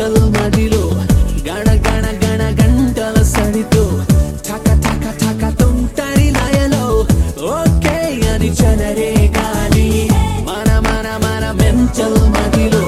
గంటలు మదిలో గణ గణ గణ గంటల సడితో ఠక ఠక ఠక తుంటరి లయలో ఓకే అని చనరే గాలి. మన మన మన మెంచల్ మదిలో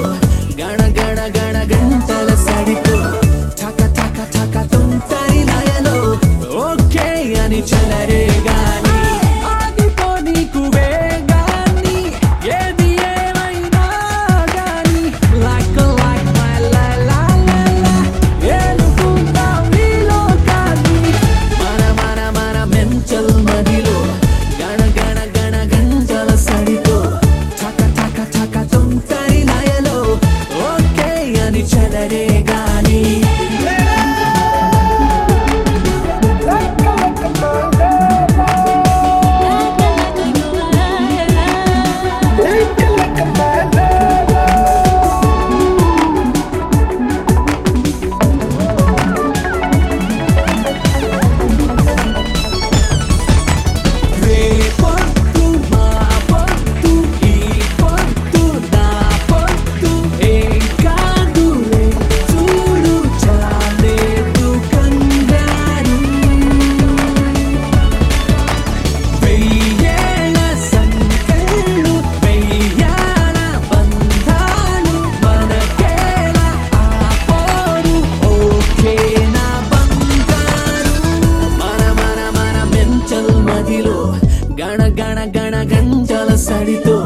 సందడితో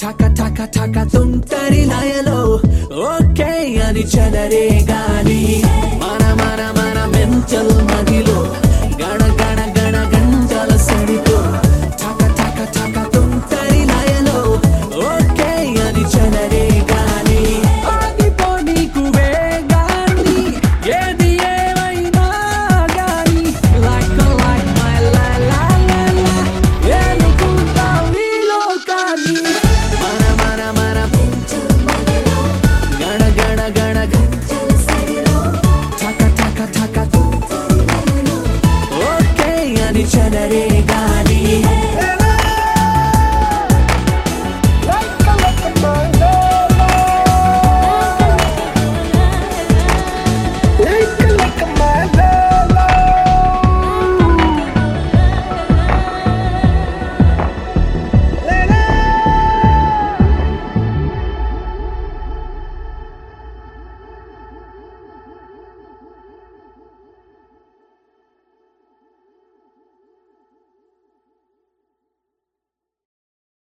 టక టక టక తుంటరి లయలో ఓకే అని చెదరే గాని మన మన మన మెంచల్ మదిలో